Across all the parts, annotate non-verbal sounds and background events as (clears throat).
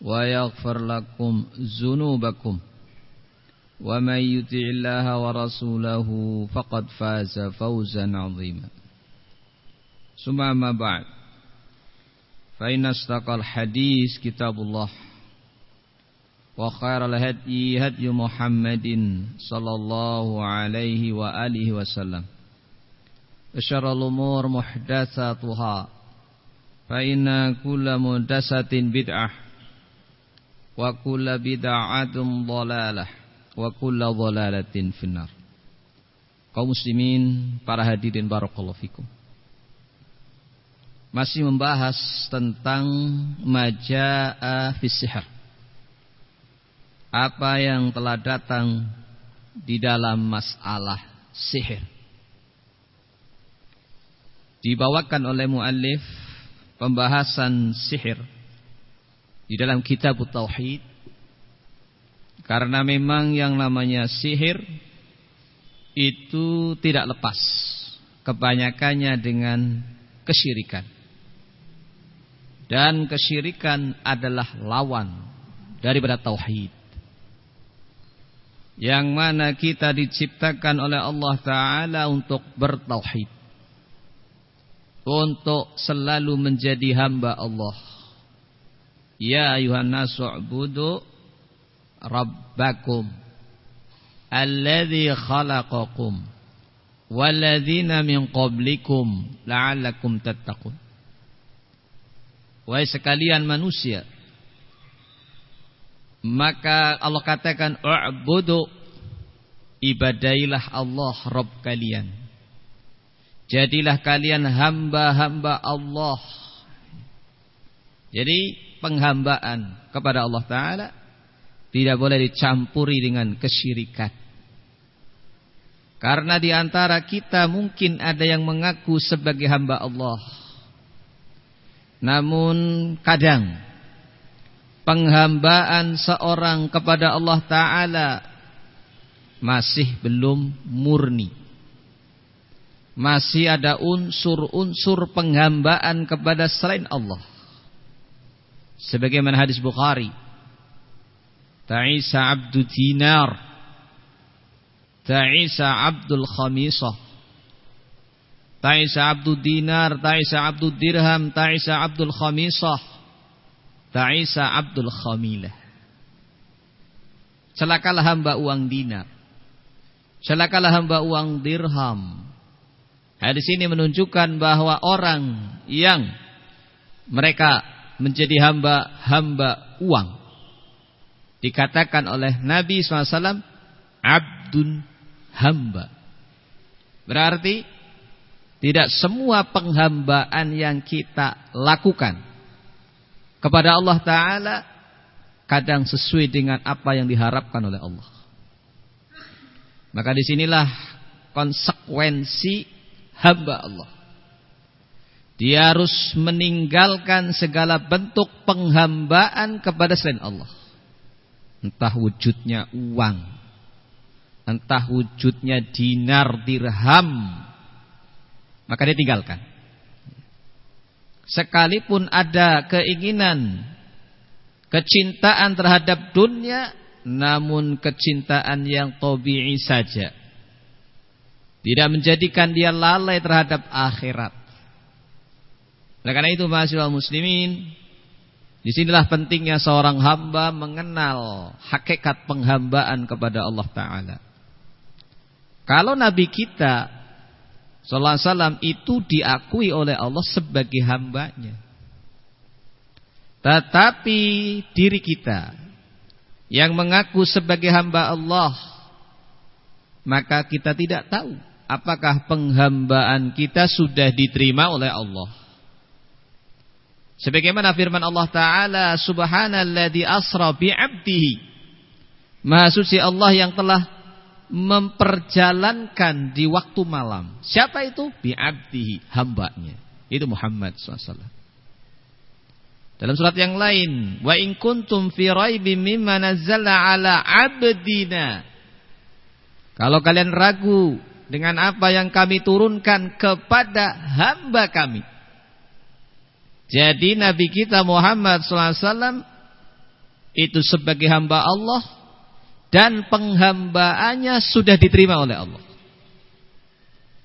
ويغفر لكم ذنوبكم ومن يطع الله ورسوله فقد فاز فوزا عظيما. ثم أما بعد فإن استقى الحديث كتاب الله وخير الهدي هدي محمد صلى الله عليه وآله وسلم وشر الأمور محدثاتها فإن كل محدثة بدعة wa kulla bid'atin dhalalah wa kulla dhalalatin finnar. Kaum muslimin, para hadirin barakallahu fikum. Masih membahas tentang majaa fis. Apa yang telah datang di dalam masalah sihir. Dibawakan oleh muallif pembahasan sihir di dalam kitab Tauhid. Karena memang yang namanya sihir itu tidak lepas kebanyakannya dengan kesyirikan. Dan kesyirikan adalah lawan daripada tauhid. Yang mana kita diciptakan oleh Allah taala untuk bertauhid. Untuk selalu menjadi hamba Allah Ya ayuhan nasu ubudu rabbakum alladhi khalaqakum walladzina min qablikum la'allakum tattaqun. Wahai sekalian manusia, maka Allah katakan u'budu ibadailah Allah Rabb kalian. Jadilah kalian hamba-hamba Allah. Jadi penghambaan kepada Allah Ta'ala tidak boleh dicampuri dengan kesyirikan. Karena di antara kita mungkin ada yang mengaku sebagai hamba Allah. Namun kadang penghambaan seorang kepada Allah Ta'ala masih belum murni. Masih ada unsur-unsur penghambaan kepada selain Allah sebagaimana hadis Bukhari. Ta'isa abdu dinar. Ta'isa abdul khamisah. Ta'isa abdu dinar Ta'isa abdu dirham Ta'isa abdul khamisah. Ta'isa abdul khamilah. Celakalah hamba uang dinar. Celakalah hamba uang dirham. Hadis ini menunjukkan bahwa orang yang mereka menjadi hamba-hamba uang. Dikatakan oleh Nabi SAW, abdun hamba. Berarti tidak semua penghambaan yang kita lakukan kepada Allah Ta'ala kadang sesuai dengan apa yang diharapkan oleh Allah. Maka di sinilah konsekuensi hamba Allah. Dia harus meninggalkan segala bentuk penghambaan kepada selain Allah. Entah wujudnya uang. Entah wujudnya dinar, dirham. Maka dia tinggalkan. Sekalipun ada keinginan, kecintaan terhadap dunia, namun kecintaan yang tobi'i saja. Tidak menjadikan dia lalai terhadap akhirat. Oleh karena itu mahasiswa muslimin Di sinilah pentingnya seorang hamba mengenal hakikat penghambaan kepada Allah Ta'ala. Kalau Nabi kita Sallallahu Alaihi Wasallam itu diakui oleh Allah sebagai hambanya Tetapi diri kita Yang mengaku sebagai hamba Allah Maka kita tidak tahu Apakah penghambaan kita sudah diterima oleh Allah Sebagaimana firman Allah Ta'ala Subhanalladzi asra bi'abdihi Maha suci Allah yang telah memperjalankan di waktu malam. Siapa itu? Bi'abdihi, hambanya. Itu Muhammad SAW. Dalam surat yang lain, wa in kuntum fi raibim mimma nazzalna ala 'abdina. Kalau kalian ragu dengan apa yang kami turunkan kepada hamba kami. Jadi Nabi kita Muhammad SAW itu sebagai hamba Allah dan penghambaannya sudah diterima oleh Allah.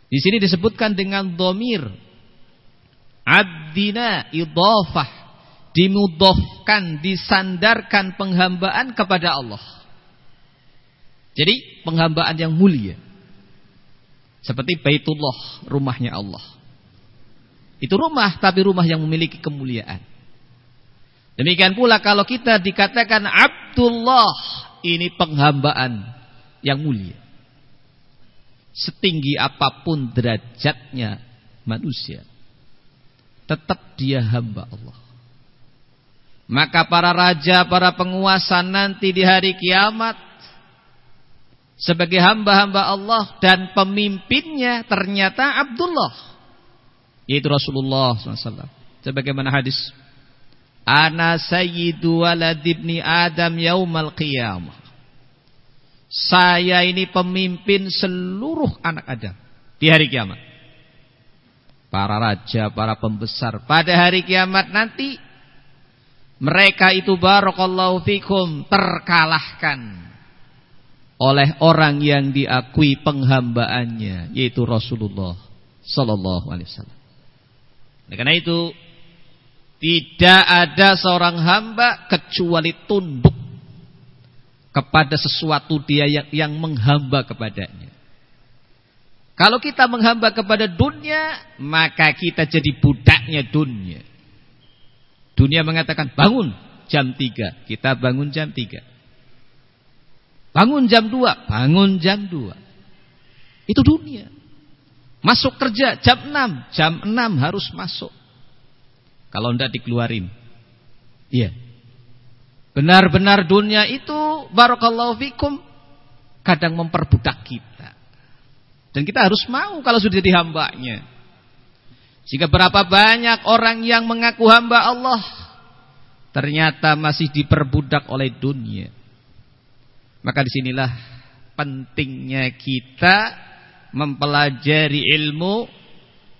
Di sini disebutkan dengan domir abdina idofah dimudofkan disandarkan penghambaan kepada Allah. Jadi penghambaan yang mulia. Seperti Baitullah, rumahnya Allah. Itu rumah tapi rumah yang memiliki kemuliaan. Demikian pula kalau kita dikatakan Abdullah, ini penghambaan yang mulia. Setinggi apa pun derajatnya manusia, tetap dia hamba Allah. Maka para raja, para penguasa nanti di hari kiamat sebagai hamba-hamba Allah dan pemimpinnya ternyata Abdullah yaitu Rasulullah SAW. Sebagaimana hadis, Ana sayyidu walad ibni Adam yaumal qiyamah. Saya ini pemimpin seluruh anak Adam di hari kiamat. Para raja, para pembesar pada hari kiamat nanti mereka itu barakallahu fikum terkalahkan oleh orang yang diakui penghambaannya yaitu Rasulullah sallallahu alaihi wasallam. Oleh karena itu tidak ada seorang hamba kecuali tunduk kepada sesuatu dia yang, yang menghamba kepadanya. Kalau kita menghamba kepada dunia, maka kita jadi budaknya dunia. Dunia mengatakan bangun jam 3, kita bangun jam 3. Bangun jam 2, bangun jam 2. Itu dunia. Masuk kerja jam 6, jam 6 harus masuk. Kalau tidak dikeluarin. Iya. Benar-benar dunia itu barakallahu fikum kadang memperbudak kita. Dan kita harus mau kalau sudah jadi hambanya. Jika berapa banyak orang yang mengaku hamba Allah ternyata masih diperbudak oleh dunia. Maka di sinilah pentingnya kita mempelajari ilmu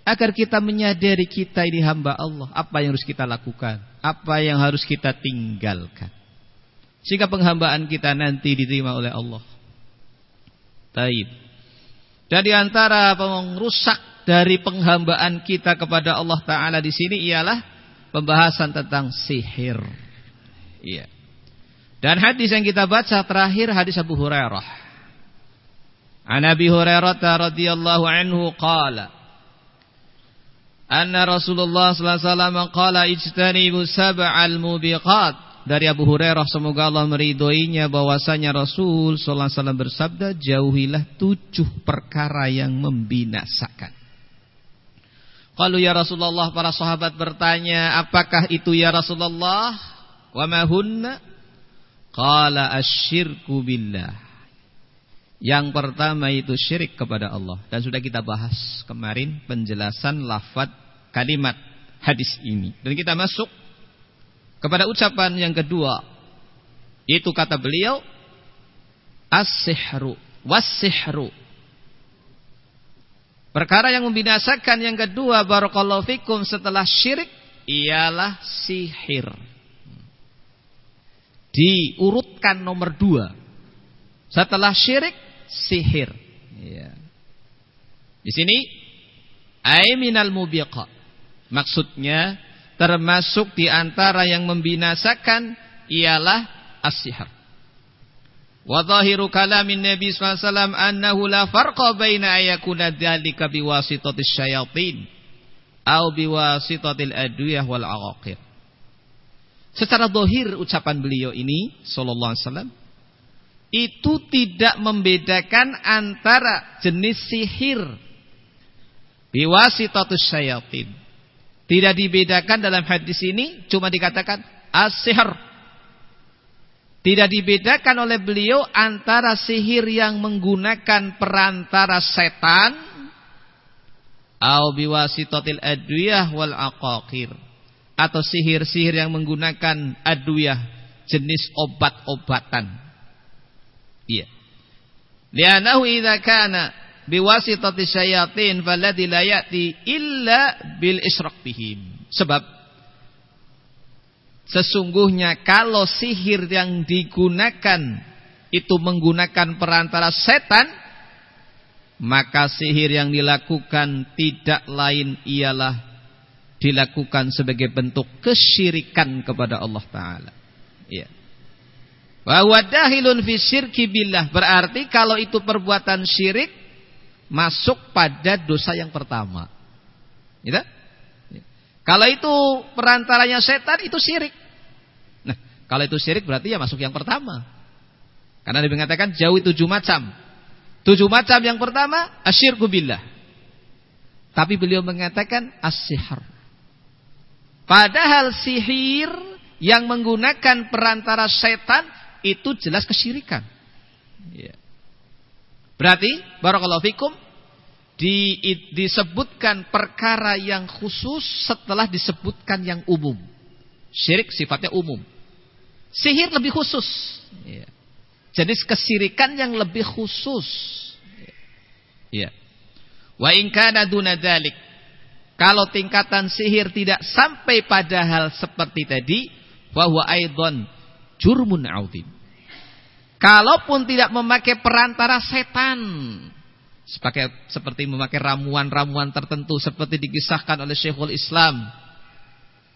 agar kita menyadari kita ini hamba Allah. Apa yang harus kita lakukan? Apa yang harus kita tinggalkan? Sehingga penghambaan kita nanti diterima oleh Allah. Taib. Jadi antara pengrusak dari penghambaan kita kepada Allah Taala di sini ialah pembahasan tentang sihir. Iya. Dan hadis yang kita baca terakhir hadis Abu Hurairah. An Abi Hurairah radhiyallahu anhu qala Anna Rasulullah sallallahu alaihi wasallam qala ijtanibu sab'al mubiqat dari Abu Hurairah semoga Allah meridhoinya bahwasanya Rasul sallallahu alaihi wasallam bersabda jauhilah tujuh perkara yang membinasakan. Kalau ya Rasulullah para sahabat bertanya apakah itu ya Rasulullah? Wa ma hunna? Qala asyirku billah yang pertama itu syirik kepada Allah dan sudah kita bahas kemarin penjelasan lafaz kalimat hadis ini. Dan kita masuk kepada ucapan yang kedua. Itu kata beliau as-sihru was-sihru. Perkara yang membinasakan yang kedua barakallahu fikum setelah syirik ialah sihir. Diurutkan nomor dua. Setelah syirik sihir. Ya. Di sini aiminal mubiqa. Maksudnya termasuk di antara yang membinasakan ialah as-sihir. Wa zahiru kalamin Nabi sallallahu alaihi wasallam annahu la farqa baina ayakuna dzalika biwasitatis syayatin au biwasitatil adwiyah wal aqaqir. Secara dohir ucapan beliau ini sallallahu alaihi wasallam itu tidak membedakan antara jenis sihir biwasitatus syayatin Tidak dibedakan dalam hadis ini cuma dikatakan as-sihr. Tidak dibedakan oleh beliau antara sihir yang menggunakan perantara setan au biwasitatil adwiyah wal aqaqir atau sihir-sihir yang menggunakan adwiyah jenis obat-obatan. Iya. Lianahu idza kana biwasitati syayatin falladhi la illa bil isyraq bihim. Sebab sesungguhnya kalau sihir yang digunakan itu menggunakan perantara setan, maka sihir yang dilakukan tidak lain ialah dilakukan sebagai bentuk kesyirikan kepada Allah taala. Ya. Wa dahilun fi syirki billah berarti kalau itu perbuatan syirik masuk pada dosa yang pertama. Gitu? Kalau itu perantaranya setan itu syirik. Nah, kalau itu syirik berarti ya masuk yang pertama. Karena dia mengatakan jauh tujuh macam. Tujuh macam yang pertama asyirku billah. Tapi beliau mengatakan asyihar. Padahal sihir yang menggunakan perantara setan itu jelas kesyirikan. Ya. Berarti barakallahu fikum di, disebutkan perkara yang khusus setelah disebutkan yang umum. Syirik sifatnya umum. Sihir lebih khusus. Ya. Jenis kesirikan yang lebih khusus. Ya. Wa in kana. Kalau tingkatan sihir tidak sampai pada hal seperti tadi, bahwa aidon jurmun audin. Kalaupun tidak memakai perantara setan. Sebagai, seperti memakai ramuan-ramuan tertentu. Seperti dikisahkan oleh Syekhul Islam.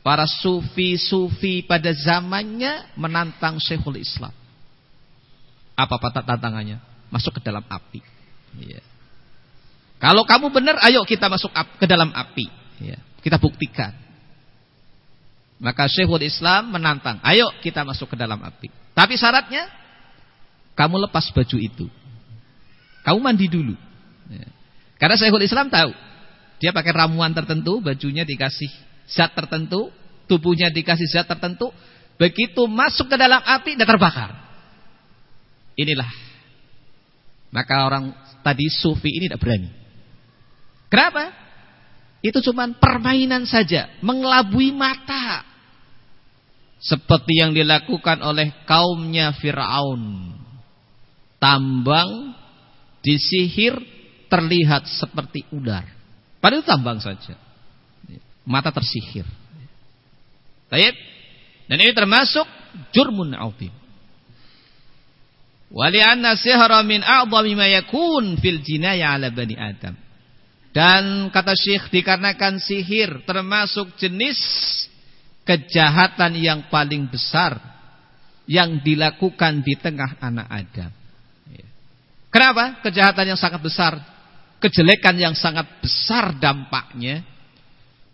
Para sufi-sufi pada zamannya menantang Syekhul Islam. Apa patah tantangannya? Masuk ke dalam api. Ya. Kalau kamu benar, ayo kita masuk ke dalam api. Ya. Kita buktikan. Maka Syekhul Islam menantang, ayo kita masuk ke dalam api. Tapi syaratnya kamu lepas baju itu. Kamu mandi dulu. Ya. Karena Syekhul Islam tahu. Dia pakai ramuan tertentu, bajunya dikasih zat tertentu, tubuhnya dikasih zat tertentu. Begitu masuk ke dalam api, dia terbakar. Inilah. Maka orang tadi sufi ini tidak berani. Kenapa? Itu cuma permainan saja, mengelabui mata. Seperti yang dilakukan oleh kaumnya Fir'aun tambang disihir terlihat seperti ular. Padahal tambang saja. Mata tersihir. Baik. Dan ini termasuk jurmun azim. Wali'anna sihra min a'zami ma yakun fil jinaya 'ala bani Adam. Dan kata Syekh dikarenakan sihir termasuk jenis kejahatan yang paling besar yang dilakukan di tengah anak Adam. Kenapa? Kejahatan yang sangat besar, kejelekan yang sangat besar dampaknya.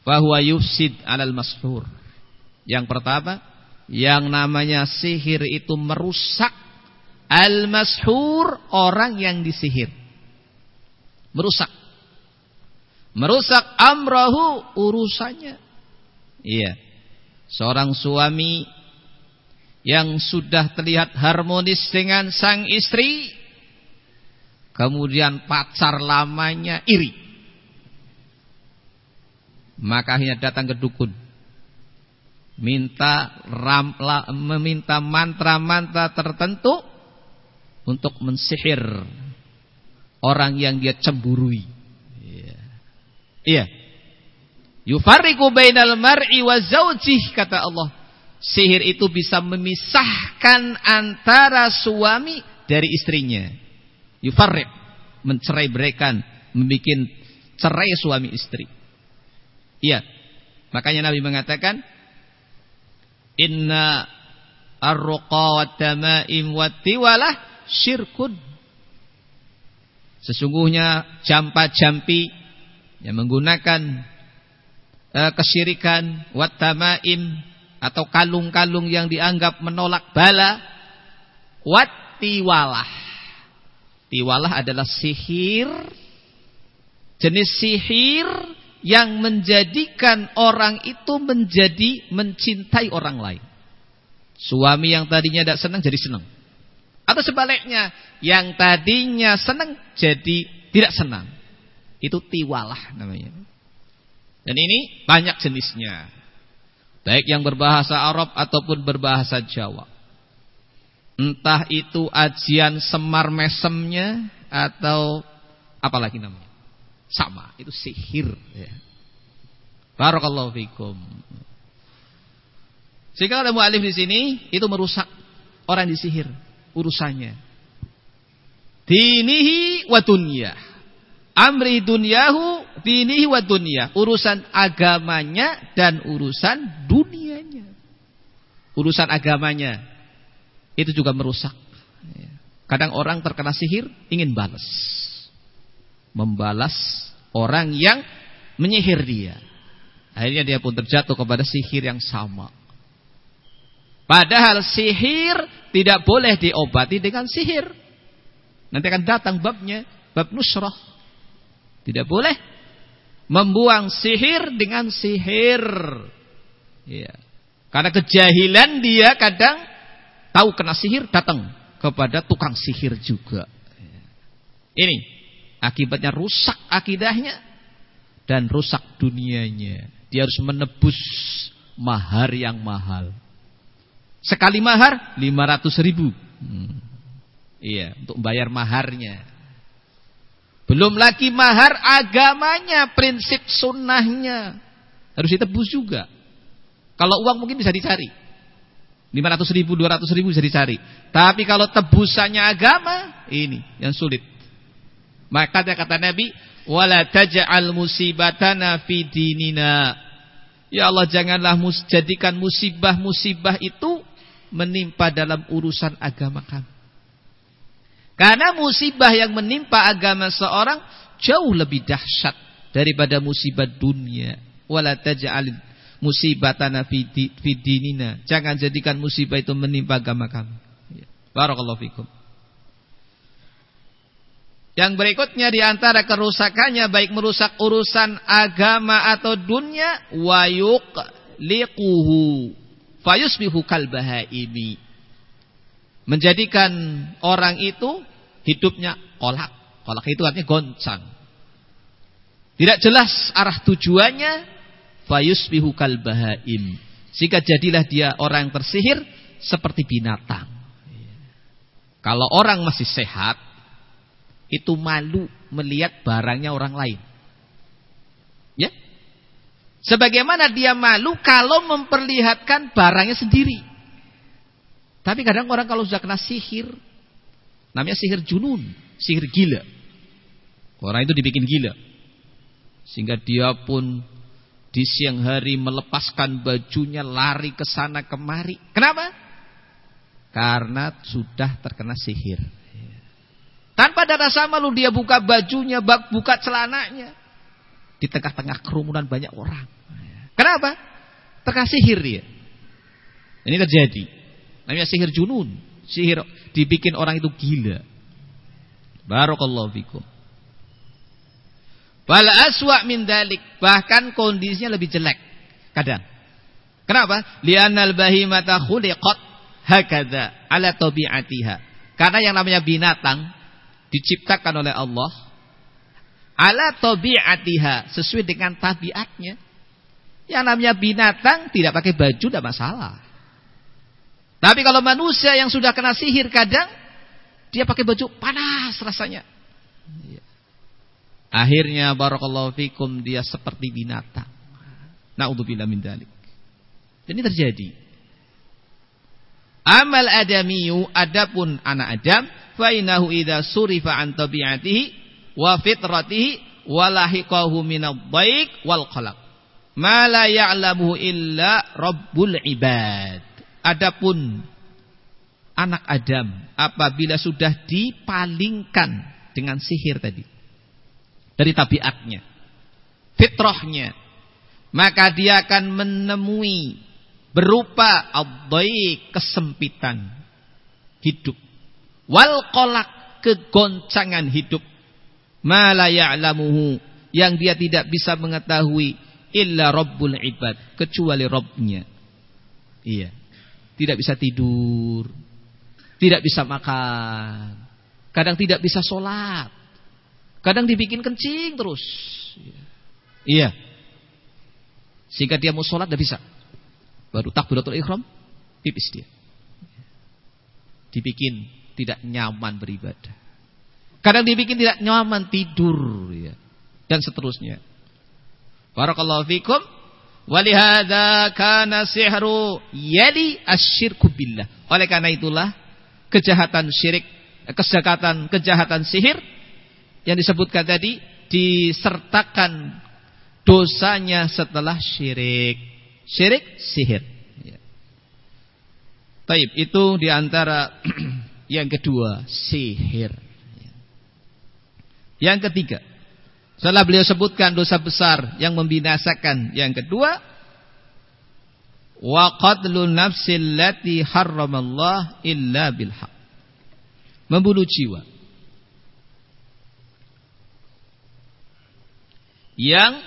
Bahwa yufsid alal mashur. Yang pertama, yang namanya sihir itu merusak al-mashur orang yang disihir. Merusak. Merusak amrahu urusannya. Iya. Seorang suami yang sudah terlihat harmonis dengan sang istri Kemudian pacar lamanya iri. Maka akhirnya datang ke dukun. Minta ram, la, meminta mantra-mantra tertentu untuk mensihir orang yang dia cemburui. Iya. Iya. Yufarriqu bainal mar'i wa zawjih kata Allah. Sihir itu bisa memisahkan antara suami dari istrinya yufarriq mencerai berikan membuat cerai suami istri. Iya. Makanya Nabi mengatakan inna ar-ruqa wa tamaim wa tiwalah syirkun. Sesungguhnya jampa-jampi yang menggunakan uh, kesyirikan atau kalung-kalung yang dianggap menolak bala wattiwalah. Tiwalah adalah sihir jenis sihir yang menjadikan orang itu menjadi mencintai orang lain. Suami yang tadinya tidak senang jadi senang. Atau sebaliknya, yang tadinya senang jadi tidak senang. Itu tiwalah namanya. Dan ini banyak jenisnya. Baik yang berbahasa Arab ataupun berbahasa Jawa. Entah itu ajian semar mesemnya atau apalagi namanya. Sama, itu sihir ya. Barakallahu fikum. Jika ada mualif di sini itu merusak orang disihir urusannya. Dinihi wa dunya. Amri dunyahu dinihi wa dunya. Urusan agamanya dan urusan dunianya. Urusan agamanya itu juga merusak. Kadang orang terkena sihir ingin balas membalas orang yang menyihir dia. Akhirnya dia pun terjatuh kepada sihir yang sama. Padahal sihir tidak boleh diobati dengan sihir. Nanti akan datang babnya, bab nusrah. Tidak boleh membuang sihir dengan sihir. Ya. Karena kejahilan dia kadang tahu kena sihir datang kepada tukang sihir juga. Ini Akibatnya rusak akidahnya dan rusak dunianya. Dia harus menebus mahar yang mahal. Sekali mahar 500 ribu. Hmm. Iya, untuk bayar maharnya. Belum lagi mahar agamanya, prinsip sunnahnya. Harus ditebus juga. Kalau uang mungkin bisa dicari. 500 ribu, 200 ribu bisa dicari. Tapi kalau tebusannya agama, ini yang sulit. Maka dia kata Nabi, "Wala taj'al musibatana fi dinina." Ya Allah, janganlah jadikan musibah-musibah itu menimpa dalam urusan agama kami. Karena musibah yang menimpa agama seorang jauh lebih dahsyat daripada musibah dunia. Wala taj'al musibatana fi dinina. Jangan jadikan musibah itu menimpa agama kami. Barakallahu fikum. Yang berikutnya di antara kerusakannya baik merusak urusan agama atau dunia wayuk liquhu fayusbihu kalbahaimi menjadikan orang itu hidupnya kolak kolak itu artinya goncang tidak jelas arah tujuannya fayusbihu kalbahaim sehingga jadilah dia orang yang tersihir seperti binatang kalau orang masih sehat itu malu melihat barangnya orang lain. Ya. Sebagaimana dia malu kalau memperlihatkan barangnya sendiri. Tapi kadang orang kalau sudah kena sihir, namanya sihir junun, sihir gila. Orang itu dibikin gila. Sehingga dia pun di siang hari melepaskan bajunya lari ke sana kemari. Kenapa? Karena sudah terkena sihir. Tanpa ada rasa malu dia buka bajunya, buka celananya. Di tengah-tengah kerumunan banyak orang. Kenapa? Terkasih sihir dia. Ini terjadi. Namanya sihir junun. Sihir dibikin orang itu gila. Barakallahu fikum. Wal aswa min dalik. Bahkan kondisinya lebih jelek. Kadang. Kenapa? Li'annal bahimata khuliqat hakadha ala tabi'atiha. Karena yang namanya binatang diciptakan oleh Allah ala tabi'atiha sesuai dengan tabiatnya. Yang namanya binatang tidak pakai baju tidak masalah. Tapi kalau manusia yang sudah kena sihir kadang dia pakai baju panas rasanya. Akhirnya barakallahu fikum dia seperti binatang. Nauzubillah min dzalik. Ini terjadi. Amal adamiyu adapun anak Adam fa innahu idza surifa an tabi'atihi wa fitratihi wa lahiqahu minadh-dhaik wal qalaq ma la ya'lamuhu illa rabbul ibad adapun anak Adam apabila sudah dipalingkan dengan sihir tadi dari tabiatnya fitrahnya maka dia akan menemui berupa ad kesempitan hidup wal kolak kegoncangan hidup ma la ya'lamuhu yang dia tidak bisa mengetahui illa rabbul ibad kecuali Robnya. Iya. Tidak bisa tidur, tidak bisa makan, kadang tidak bisa sholat, kadang dibikin kencing terus. Iya. Sehingga dia mau sholat tidak bisa. Baru takbiratul ikhram, pipis dia. Dibikin tidak nyaman beribadah. Kadang dibikin tidak nyaman tidur ya. Dan seterusnya. Barakallahu fikum. Walihada kana sihru yali asyirku billah. Oleh karena itulah kejahatan syirik, kejahatan kejahatan sihir yang disebutkan tadi disertakan dosanya setelah syirik. Syirik sihir. Ya. Taib itu di antara (clears throat) yang kedua sihir. Ya. Yang ketiga setelah beliau sebutkan dosa besar yang membinasakan. Yang kedua, wa nafsil lati harramallah illa bil Membunuh jiwa. Yang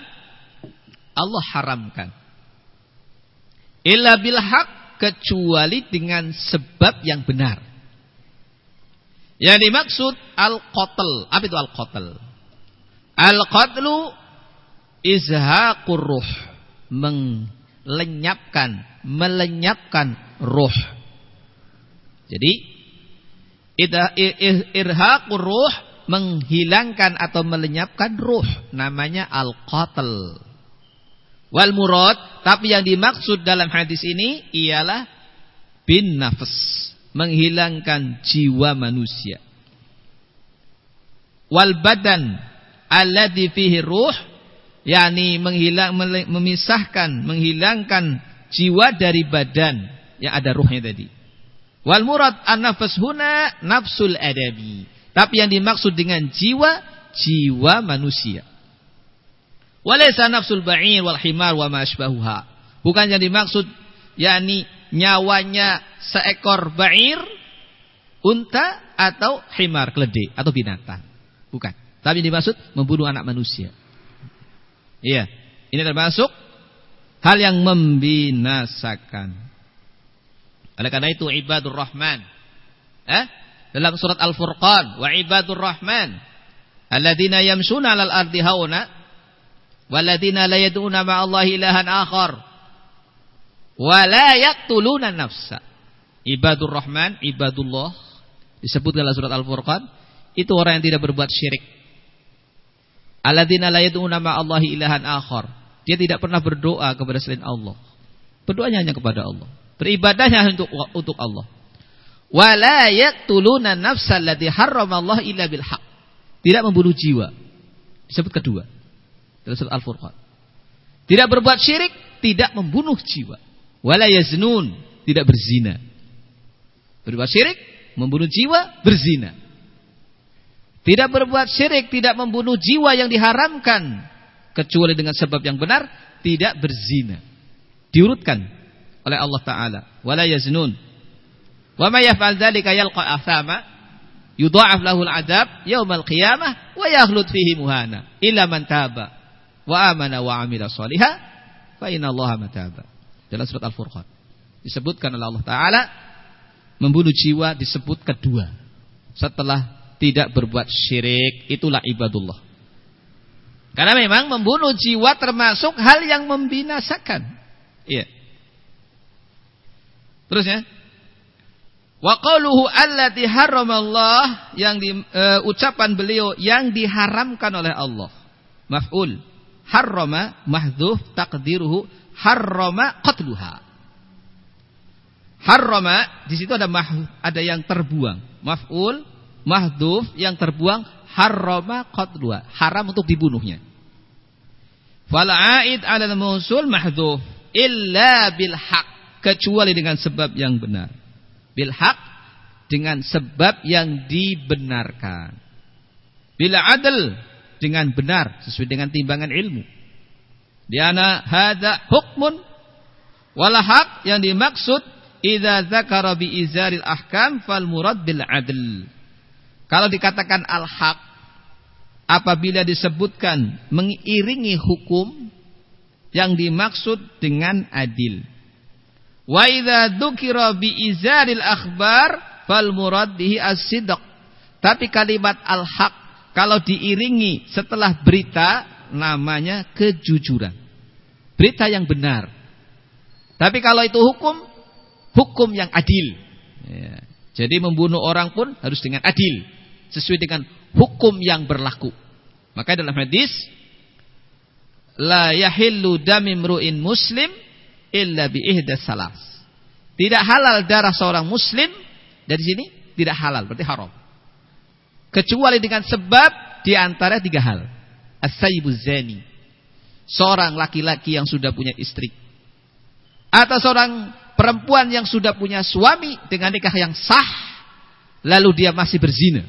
Allah haramkan. Illa bil kecuali dengan sebab yang benar. Yang dimaksud al-qatl. Apa itu al-qatl? Al-qatlu izhaqur ruh. Melenyapkan, melenyapkan ruh. Jadi irhaqur ruh menghilangkan atau melenyapkan ruh namanya al-qatl. Wal murad tapi yang dimaksud dalam hadis ini ialah bin nafs, menghilangkan jiwa manusia. Wal badan alladzi fihi ruh yakni menghilang memisahkan menghilangkan jiwa dari badan yang ada ruhnya tadi wal murad an-nafs huna nafsul adabi tapi yang dimaksud dengan jiwa jiwa manusia walaysa nafsul ba'ir wal himar wa ma bukan yang dimaksud yakni nyawanya seekor ba'ir unta atau himar keledai atau binatang bukan tapi dimaksud membunuh anak manusia. Iya. Ini termasuk hal yang membinasakan. Oleh karena itu ibadur rahman. Eh? Dalam surat Al-Furqan. Wa ibadur rahman. Alladzina yamsuna alal ardi hauna. Walladzina la yad'una ma'allahi ilahan akhar. Wa la yaqtuluna nafsa. Ibadur rahman, ibadullah. Disebut dalam surat Al-Furqan. Itu orang yang tidak berbuat syirik Alladzina la yad'una ma'allahi ilahan akhar. Dia tidak pernah berdoa kepada selain Allah. Berdoanya hanya kepada Allah. Beribadahnya untuk untuk Allah. Wa la yaqtuluna nafsal lati harramallahu illa bil haq. Tidak membunuh jiwa. Disebut kedua. Dalam surat Al-Furqan. Tidak berbuat syirik, tidak membunuh jiwa. Wala yaznun, tidak berzina. Berbuat syirik, membunuh jiwa, berzina. Tidak berbuat syirik, tidak membunuh jiwa yang diharamkan. Kecuali dengan sebab yang benar, tidak berzina. Diurutkan oleh Allah Ta'ala. Wala yaznun. Wa ma yaf'al dhalika yalqa athama. Yudha'af lahul adab yaumal qiyamah. Wa yakhlut fihi muhana. Illa man taba. Wa amana wa amila salihah. Fa inna allaha mataba. Dalam surat Al-Furqan. Disebutkan oleh Allah Ta'ala. Membunuh jiwa disebut kedua. Setelah tidak berbuat syirik, itulah ibadullah. Karena memang membunuh jiwa termasuk hal yang membinasakan. Iya. Terusnya. Wa qauluhu allati haramallah yang di, uh, ucapan beliau yang diharamkan oleh Allah. Maf'ul. Harrama mahdhuf taqdiruhu harrama qatluha. Harrama di situ ada mah, ada yang terbuang. Maf'ul mahduf yang terbuang harrama qatluha, haram untuk dibunuhnya. Fal aid 'ala al-mausul mahdhuf illa bil haq, kecuali dengan sebab yang benar. Bil haq dengan sebab yang dibenarkan. Bila adil dengan benar sesuai dengan timbangan ilmu. Diana hadza hukmun wala haq yang dimaksud idza zakara bi izaril ahkam fal murad bil adl. Kalau dikatakan al-haq apabila disebutkan mengiringi hukum yang dimaksud dengan adil. Wa idza dzukira bi izaril akhbar fal murad bihi as-sidq. Tapi kalimat al-haq kalau diiringi setelah berita namanya kejujuran. Berita yang benar. Tapi kalau itu hukum, hukum yang adil. Ya. Jadi membunuh orang pun harus dengan adil. Sesuai dengan hukum yang berlaku. Maka dalam hadis la yahillu damimru'in muslim illa bi ihdas salas. Tidak halal darah seorang muslim dari sini tidak halal, berarti haram. Kecuali dengan sebab di antara tiga hal. As-sayyibu zani. Seorang laki-laki yang sudah punya istri. Atau seorang perempuan yang sudah punya suami dengan nikah yang sah. Lalu dia masih berzina.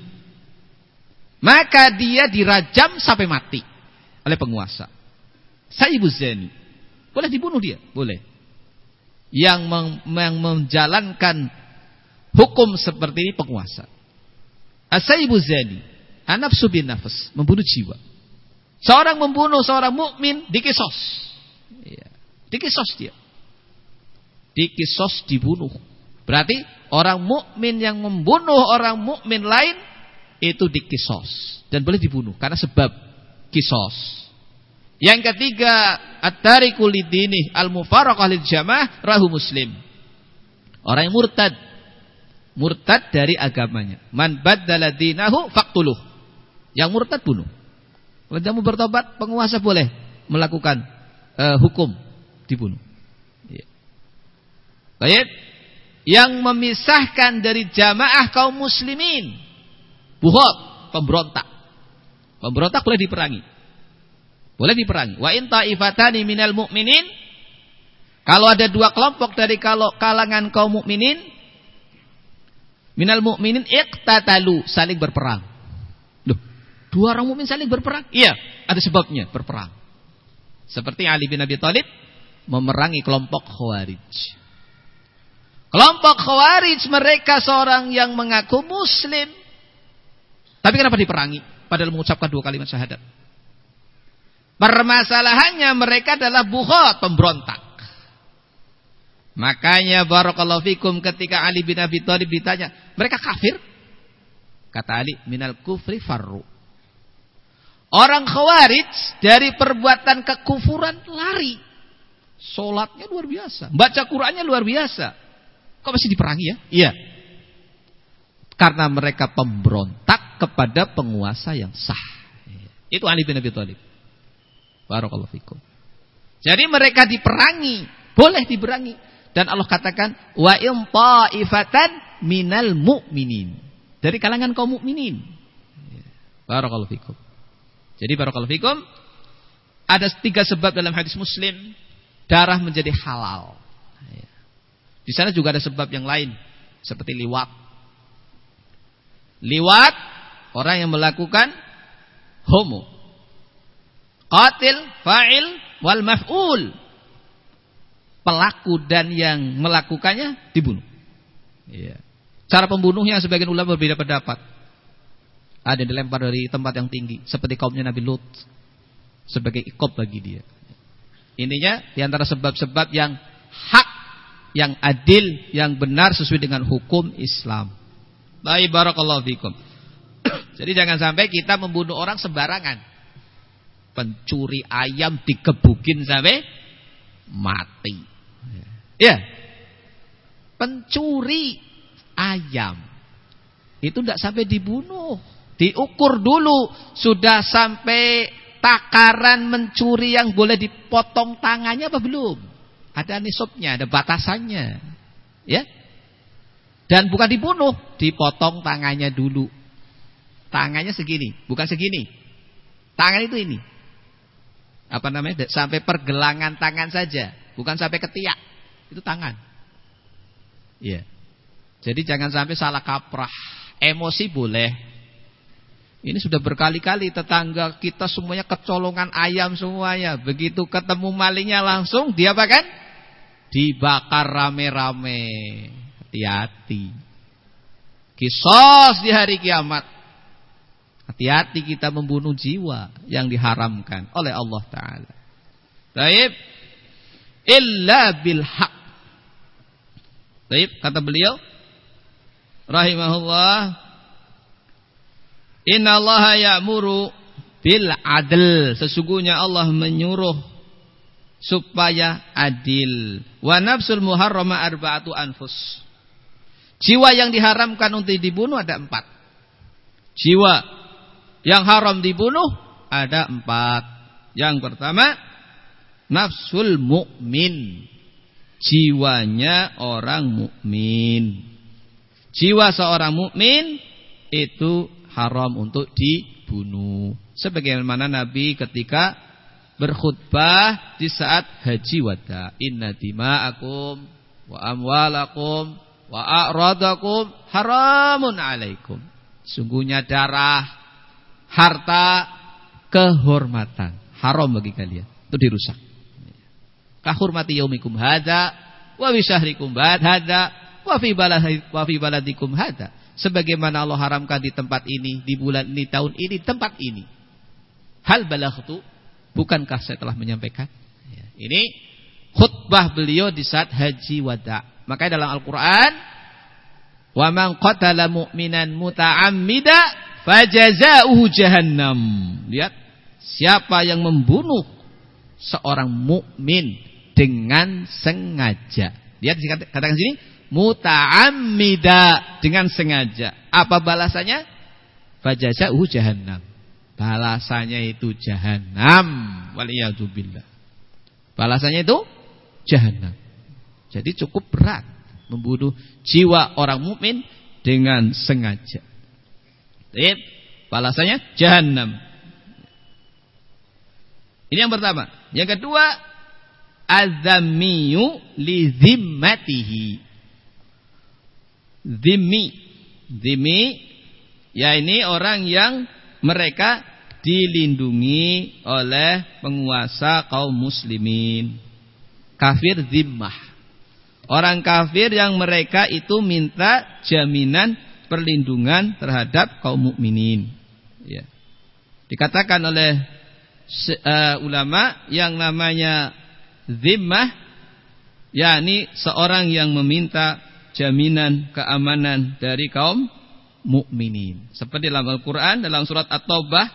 Maka dia dirajam sampai mati oleh penguasa. Sayyibuz zani. Boleh dibunuh dia? Boleh. Yang, meng, yang menjalankan hukum seperti ini penguasa. Asaibuz zani. Anafsu bin nafas. Membunuh jiwa. Seorang membunuh seorang mukmin dikisos. Ya. Dikisos dia. Dikisos dibunuh. Berarti orang mukmin yang membunuh orang mukmin lain itu dikisos dan boleh dibunuh karena sebab kisos. Yang ketiga, at-tariku lidini al-mufaraqah lil jamaah rahu Muslim. Orang yang murtad. Murtad dari agamanya. Man baddala dinahu faqtuluh. Yang murtad bunuh. Kalau kamu bertobat, penguasa boleh melakukan uh, hukum dibunuh. Ya. Baik. Yang memisahkan dari jamaah kaum muslimin. Buhab, pemberontak. Pemberontak boleh diperangi. Boleh diperangi. Wa in ta'ifatani minal mu'minin kalau ada dua kelompok dari kalangan kaum mukminin minal mu'minin iqtatalu saling berperang. Loh, dua orang mukmin saling berperang? Iya, ada sebabnya berperang. Seperti Ali bin Abi Thalib memerangi kelompok Khawarij. Kelompok Khawarij mereka seorang yang mengaku muslim. Tapi kenapa diperangi? Padahal mengucapkan dua kalimat syahadat. Permasalahannya mereka adalah bukhot, pemberontak. Makanya barakallahu fikum ketika Ali bin Abi Thalib ditanya, mereka kafir? Kata Ali, minal kufri farru. Orang khawarij dari perbuatan kekufuran lari. Solatnya luar biasa. Baca Qurannya luar biasa. Kok masih diperangi ya? Iya. Karena mereka pemberontak kepada penguasa yang sah. Itu Ali bin Abi Thalib. Barakallahu fikum. Jadi mereka diperangi, boleh diperangi. Dan Allah katakan wa in ta'ifatan minal mu'minin. Dari kalangan kaum mukminin. Barakallahu fikum. Jadi barakallahu fikum ada tiga sebab dalam hadis Muslim darah menjadi halal. Di sana juga ada sebab yang lain seperti liwat. Liwat orang yang melakukan homo Qatil, fa'il, wal maf'ul. Pelaku dan yang melakukannya dibunuh. Iya. Cara pembunuhnya sebagian ulama berbeda pendapat. Ada yang dilempar dari tempat yang tinggi seperti kaumnya Nabi Lut sebagai ikop bagi dia. Ininya di antara sebab-sebab yang hak, yang adil, yang benar sesuai dengan hukum Islam. Baik barakallahu fikum. (coughs) Jadi jangan sampai kita membunuh orang sembarangan pencuri ayam dikebukin sampai mati. Ya. Pencuri ayam itu tidak sampai dibunuh, diukur dulu sudah sampai takaran mencuri yang boleh dipotong tangannya apa belum? Ada nisabnya, ada batasannya. Ya. Dan bukan dibunuh, dipotong tangannya dulu. Tangannya segini, bukan segini. Tangan itu ini apa namanya sampai pergelangan tangan saja, bukan sampai ketiak. Itu tangan. Iya. Jadi jangan sampai salah kaprah. Emosi boleh. Ini sudah berkali-kali tetangga kita semuanya kecolongan ayam semuanya. Begitu ketemu malingnya langsung dia apa kan? Dibakar rame-rame. Hati-hati. Kisos di hari kiamat. Hati-hati kita membunuh jiwa yang diharamkan oleh Allah Ta'ala. Taib. Illa bil haq. Taib, kata beliau. Rahimahullah. Inna Allah ya'muru bil adl. Sesungguhnya Allah menyuruh supaya adil. Wa nafsul muharrama arba'atu anfus. Jiwa yang diharamkan untuk dibunuh ada empat. Jiwa yang haram dibunuh ada empat. Yang pertama, nafsul mukmin. Jiwanya orang mukmin. Jiwa seorang mukmin itu haram untuk dibunuh. Sebagaimana Nabi ketika berkhutbah di saat haji wada. Inna dima'akum wa amwalakum wa a'radakum haramun alaikum. Sungguhnya darah harta kehormatan. Haram bagi kalian. Itu dirusak. Kahurmati yaumikum hada wa wisahrikum hada wa fi wa fi baladikum hada. Sebagaimana Allah haramkan di tempat ini, di bulan ini, tahun ini, tempat ini. Hal balaghtu bukankah saya telah menyampaikan? Ya, ini khutbah beliau di saat haji wada. Makanya dalam Al-Qur'an wa man qatala mu'minan muta'ammida Fajaza'uhu jahannam. Lihat, siapa yang membunuh seorang mukmin dengan sengaja. Lihat katakan sini, muta'ammida dengan sengaja. Apa balasannya? Fajaza'uhu jahannam. Balasannya itu jahannam. Waliyadzubillah. Balasannya itu jahannam. Jadi cukup berat membunuh jiwa orang mukmin dengan sengaja. Baik, balasannya jahanam. Ini yang pertama. Yang kedua, azamiyu li zimmatihi. Zimmi. Zimmi ya ini orang yang mereka dilindungi oleh penguasa kaum muslimin. Kafir zimmah. Orang kafir yang mereka itu minta jaminan perlindungan terhadap kaum mukminin. Ya. Dikatakan oleh uh, ulama yang namanya zimmah yakni seorang yang meminta jaminan keamanan dari kaum mukminin. Seperti dalam Al-Qur'an dalam surat At-Taubah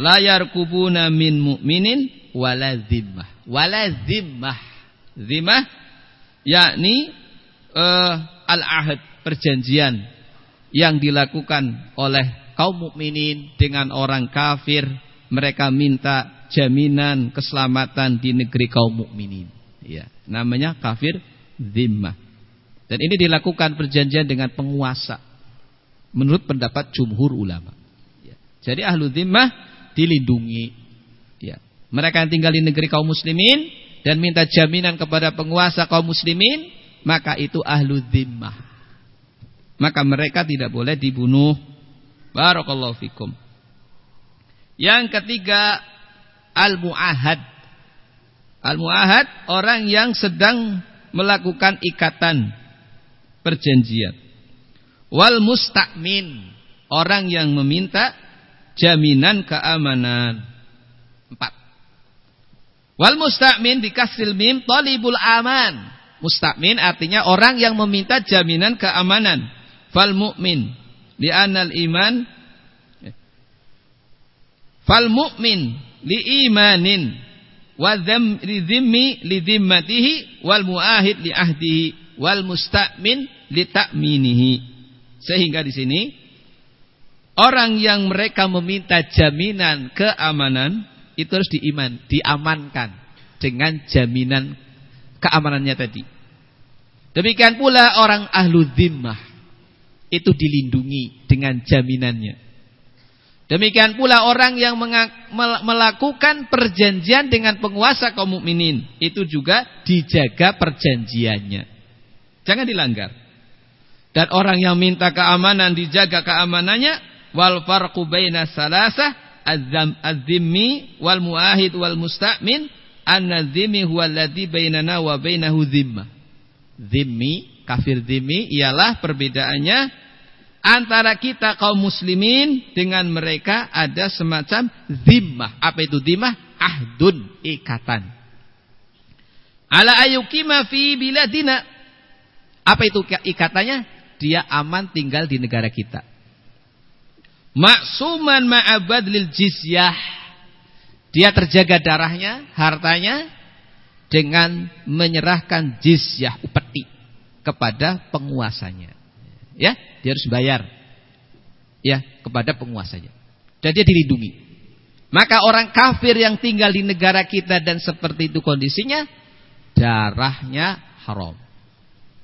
la yarkubuna min mu'minin wala zimmah. Wala zimmah. Zimmah yakni uh, al-ahd, perjanjian yang dilakukan oleh kaum mukminin dengan orang kafir, mereka minta jaminan keselamatan di negeri kaum mukminin. Ya, namanya kafir zimmah. Dan ini dilakukan perjanjian dengan penguasa menurut pendapat jumhur ulama. Ya. Jadi ahlu zimmah dilindungi. Ya. Mereka yang tinggal di negeri kaum muslimin dan minta jaminan kepada penguasa kaum muslimin, maka itu ahlu zimmah maka mereka tidak boleh dibunuh. Barakallahu fikum. Yang ketiga al-muahad. Al-muahad orang yang sedang melakukan ikatan perjanjian. Wal musta'min orang yang meminta jaminan keamanan. Empat. Wal musta'min dikasih mim talibul aman. Musta'min artinya orang yang meminta jaminan keamanan fal mu'min. Li anal iman fal mu'min li imanin wa dhimmi li dhimmatihi. Wal muahid li ahdihi. Wal musta'min li ta'minihi. Sehingga di sini orang yang mereka meminta jaminan keamanan itu harus diiman diamankan dengan jaminan keamanannya tadi. Demikian pula orang ahlu dhimmah itu dilindungi dengan jaminannya. Demikian pula orang yang melakukan perjanjian dengan penguasa kaum mukminin, itu juga dijaga perjanjiannya. Jangan dilanggar. Dan orang yang minta keamanan dijaga keamanannya wal farqu baina salasah az-zimmi wal muahid wal musta'min an-zimmi huwa alladhi bainana wa bainahu zimmah. Zimmi, kafir zimmi ialah perbedaannya antara kita kaum muslimin dengan mereka ada semacam zimmah. Apa itu zimmah? Ahdun, ikatan. Ala ayukima fi biladina. Apa itu ikatannya? Dia aman tinggal di negara kita. Maksuman ma'abad lil jizyah. Dia terjaga darahnya, hartanya dengan menyerahkan jizyah upeti kepada penguasanya. Ya, dia harus bayar ya kepada penguasanya. Dan dia dilindungi. Maka orang kafir yang tinggal di negara kita dan seperti itu kondisinya, darahnya haram.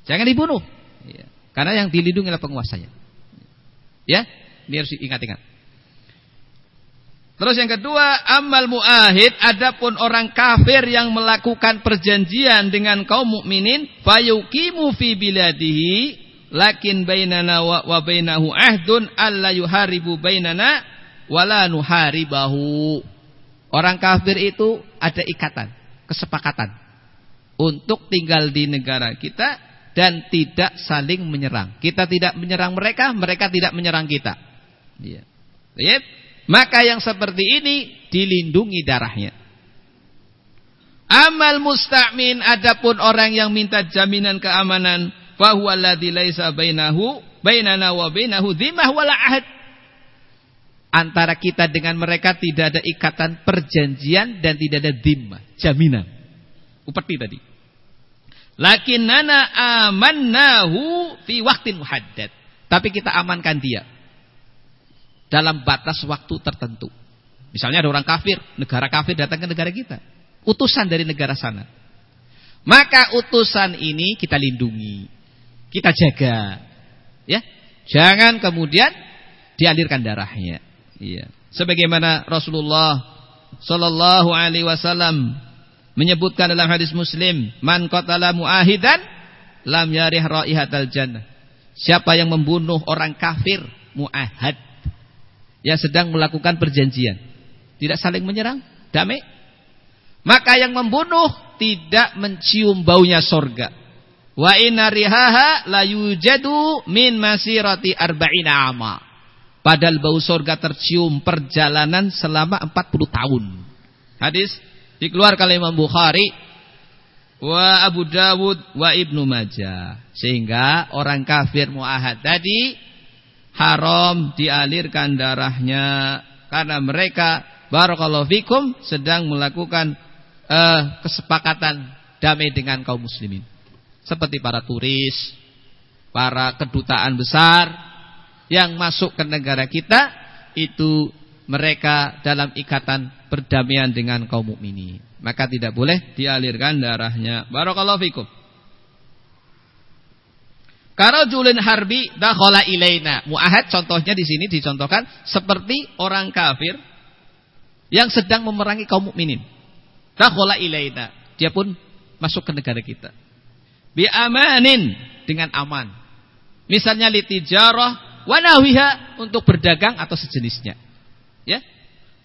Jangan dibunuh. Ya. Karena yang dilindungi adalah penguasanya. Ya, ini harus diingat-ingat. Terus yang kedua, amal muahid, adapun orang kafir yang melakukan perjanjian dengan kaum mukminin, fayuqimu fi biladihi lakin bainana wa, wa bainahu ahdun alla yuharibu bainana wala nuharibahu. Orang kafir itu ada ikatan, kesepakatan untuk tinggal di negara kita dan tidak saling menyerang. Kita tidak menyerang mereka, mereka tidak menyerang kita. Ya. Maka yang seperti ini dilindungi darahnya. Amal musta'min adapun orang yang minta jaminan keamanan fahuwa alladzi laisa bainahu. Antara kita dengan mereka tidak ada ikatan perjanjian dan tidak ada dhimah, jaminan. Upeti tadi. Lakinnana amannahu fi waktin muhaddad. Tapi kita amankan dia dalam batas waktu tertentu. Misalnya ada orang kafir, negara kafir datang ke negara kita. Utusan dari negara sana. Maka utusan ini kita lindungi kita jaga. Ya. Jangan kemudian dialirkan darahnya. Iya. Sebagaimana Rasulullah sallallahu alaihi wasallam menyebutkan dalam hadis Muslim, "Man qatala muahidan lam yarih raihatal jannah." Siapa yang membunuh orang kafir muahad yang sedang melakukan perjanjian, tidak saling menyerang, damai, maka yang membunuh tidak mencium baunya sorga. Wa inna rihaha la yujadu min masirati arba'ina ama. Padahal bau surga tercium perjalanan selama 40 tahun. Hadis dikeluarkan oleh Imam Bukhari wa Abu Dawud wa Ibnu Majah. Sehingga orang kafir muahad tadi haram dialirkan darahnya karena mereka barakallahu fikum sedang melakukan uh, kesepakatan damai dengan kaum muslimin seperti para turis, para kedutaan besar yang masuk ke negara kita itu mereka dalam ikatan perdamaian dengan kaum mukminin. Maka tidak boleh dialirkan darahnya. Barakallahu fikum. Karajulin harbi dakhala ilaina. Muahad contohnya di sini dicontohkan seperti orang kafir yang sedang memerangi kaum mukminin. Dakhala ilaina. Dia pun masuk ke negara kita bi amanin dengan aman. Misalnya litijarah wanawiha untuk berdagang atau sejenisnya. Ya.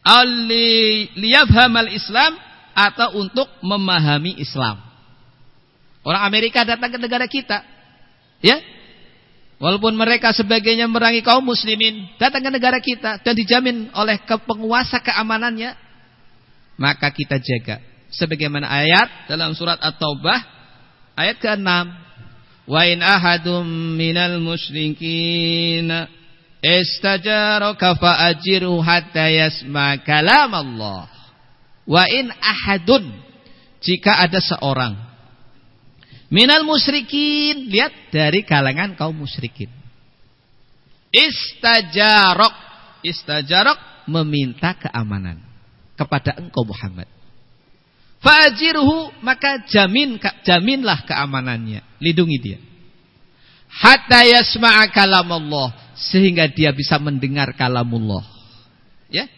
Ali liyafhamal Islam atau untuk memahami Islam. Orang Amerika datang ke negara kita. Ya. Walaupun mereka sebagainya merangi kaum muslimin, datang ke negara kita dan dijamin oleh penguasa keamanannya, maka kita jaga. Sebagaimana ayat dalam surat At-Taubah Ayat ke-6. Wa in ahadum minal musyrikin istajaraka fa'ajiru hatta yasma kalam Allah. Wa in ahadun jika ada seorang minal musyrikin lihat dari kalangan kaum musyrikin. Istajarok istajarok meminta keamanan kepada engkau Muhammad. Fajirhu maka jamin jaminlah keamanannya, lindungi dia. Hatta yasma'a kalamullah sehingga dia bisa mendengar kalamullah. Ya.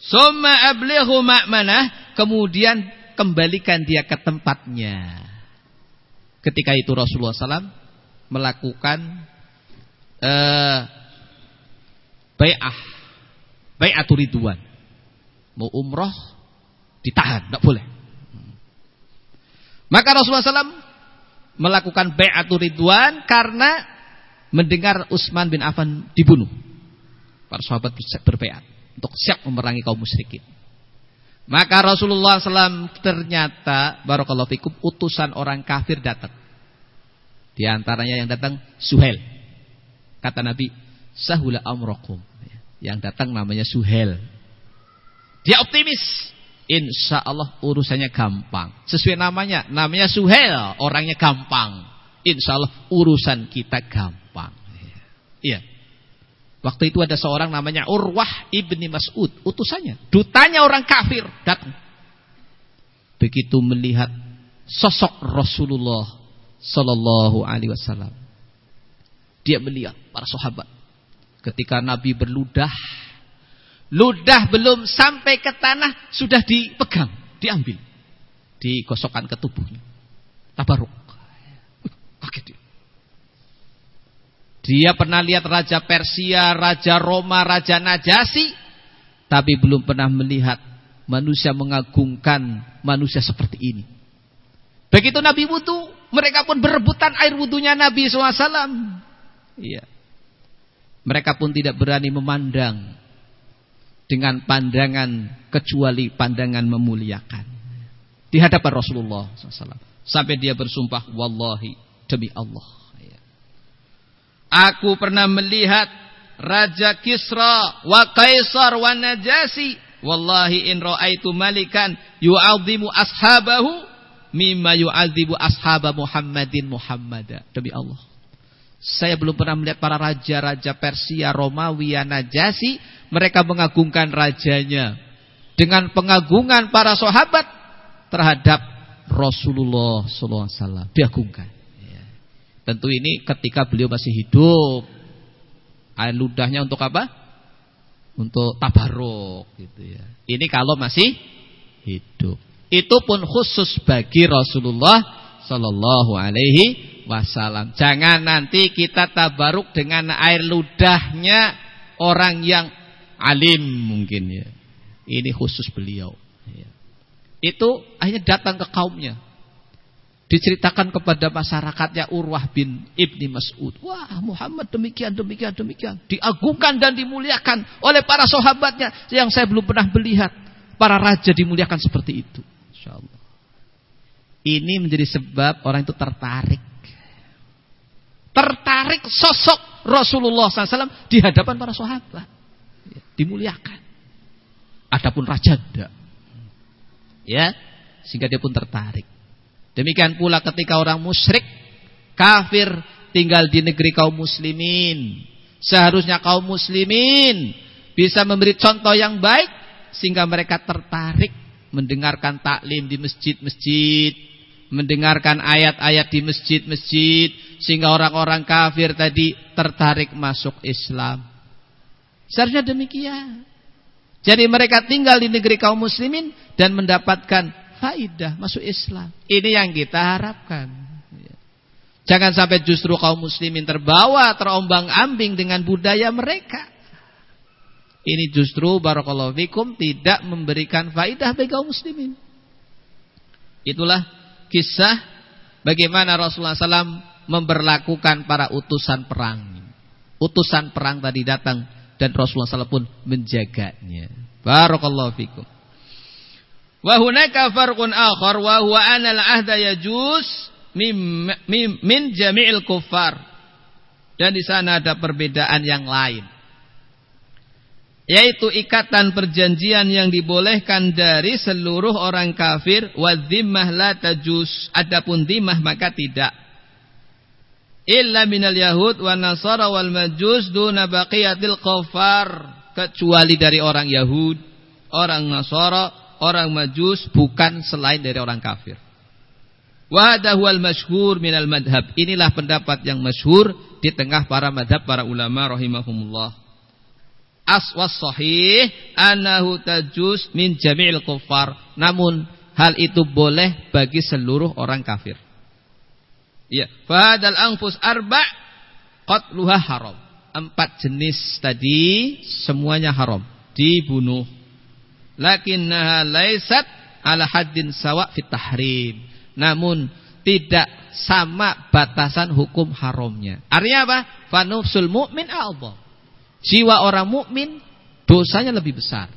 Summa ablighu ma'manah kemudian kembalikan dia ke tempatnya. Ketika itu Rasulullah SAW melakukan bai'ah, bai'atul ridwan. Mau umroh ditahan, tidak boleh. Maka Rasulullah SAW melakukan bai'atul ridwan karena mendengar Utsman bin Affan dibunuh. Para sahabat berpeat untuk siap memerangi kaum musyrikin. Maka Rasulullah SAW ternyata barakallahu fikum utusan orang kafir datang. Di antaranya yang datang Suhel. Kata Nabi, "Sahula amrakum." Yang datang namanya Suhel. Dia optimis. Insya Allah urusannya gampang. Sesuai namanya, namanya Suhel, orangnya gampang. Insya Allah urusan kita gampang. Iya. Waktu itu ada seorang namanya Urwah ibni Mas'ud, utusannya. Dutanya orang kafir datang. Begitu melihat sosok Rasulullah Sallallahu Alaihi Wasallam, dia melihat para sahabat. Ketika Nabi berludah, ludah belum sampai ke tanah sudah dipegang, diambil, digosokkan ke tubuhnya. Tabaruk. Kaget dia. Dia pernah lihat Raja Persia, Raja Roma, Raja Najasi. Tapi belum pernah melihat manusia mengagungkan manusia seperti ini. Begitu Nabi wudhu, mereka pun berebutan air wudhunya Nabi SAW. Iya. Mereka pun tidak berani memandang dengan pandangan kecuali pandangan memuliakan. Di hadapan Rasulullah SAW. Sampai dia bersumpah, Wallahi demi Allah. Aku pernah melihat Raja Kisra wa Kaisar wa Najasi. Wallahi in ra'aitu malikan yu'adzimu ashabahu mimma yu'adzibu ashaba Muhammadin Muhammada. Demi Allah. Saya belum pernah melihat para raja-raja Persia, Romawi, Najasi. Mereka mengagungkan rajanya. Dengan pengagungan para sahabat terhadap Rasulullah SAW. Diagungkan. Tentu ini ketika beliau masih hidup. Air ludahnya untuk apa? Untuk tabaruk gitu ya. Ini kalau masih hidup. Itu pun khusus bagi Rasulullah sallallahu alaihi wasallam. Jangan nanti kita tabaruk dengan air ludahnya orang yang alim mungkin ya. Ini khusus beliau. Ya. Itu akhirnya datang ke kaumnya. Diceritakan kepada masyarakatnya Urwah bin Ibni Mas'ud. Wah Muhammad demikian, demikian, demikian. Diagungkan dan dimuliakan oleh para sahabatnya. Yang saya belum pernah melihat. Para raja dimuliakan seperti itu. Insya Allah. Ini menjadi sebab orang itu tertarik. Tertarik sosok Rasulullah SAW di hadapan para sahabat. Dimuliakan. Adapun raja tidak. Ya, sehingga dia pun tertarik. Demikian pula ketika orang musyrik, kafir tinggal di negeri kaum muslimin. Seharusnya kaum muslimin bisa memberi contoh yang baik sehingga mereka tertarik mendengarkan taklim di masjid-masjid, mendengarkan ayat-ayat di masjid-masjid sehingga orang-orang kafir tadi tertarik masuk Islam. Seharusnya demikian. Jadi mereka tinggal di negeri kaum muslimin dan mendapatkan faidah masuk Islam. Ini yang kita harapkan. Jangan sampai justru kaum muslimin terbawa, terombang-ambing dengan budaya mereka. Ini justru barakallahu fikum tidak memberikan faidah bagi kaum muslimin. Itulah kisah bagaimana Rasulullah SAW memperlakukan para utusan perang. Utusan perang tadi datang dan Rasulullah SAW pun menjaganya. Barakallahu fikum. Wa hunaka farqun akhar wa huwa anna al-ahda yajuz min jami'il kuffar. Dan di sana ada perbedaan yang lain. Yaitu ikatan perjanjian yang dibolehkan dari seluruh orang kafir wa dhimmah la tajuz. Adapun dhimmah maka tidak. Illa minal yahud wa nasara wal majus duna baqiyatil kufar. Kecuali dari orang Yahud, orang Nasara, orang majus bukan selain dari orang kafir. Wahdahual masyhur minal madhab. Inilah pendapat yang masyhur di tengah para madhab para ulama rahimahumullah. Aswas sahih anahu tajus min jami'il kufar. Namun hal itu boleh bagi seluruh orang kafir. Ya, fadal angfus arba qatluha haram. Empat jenis tadi semuanya haram, dibunuh lakinnaha laisat ala haddin sawa fit tahrim. Namun tidak sama batasan hukum haramnya. Artinya apa? fanufsul mu'min a'dham. Jiwa orang mukmin dosanya lebih besar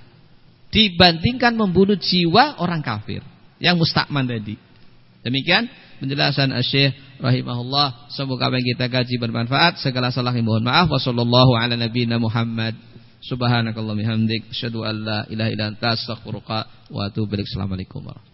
dibandingkan membunuh jiwa orang kafir yang mustakman tadi. Demikian penjelasan Syekh rahimahullah. Semoga apa yang kita kaji bermanfaat. Segala salah mohon maaf. Wassallallahu ala nabiyina Muhammad. Subhanakallah hamdik. Asyhadu an la ilaha illa anta astaghfiruka wa atubu ilaik. Assalamualaikum warahmatullahi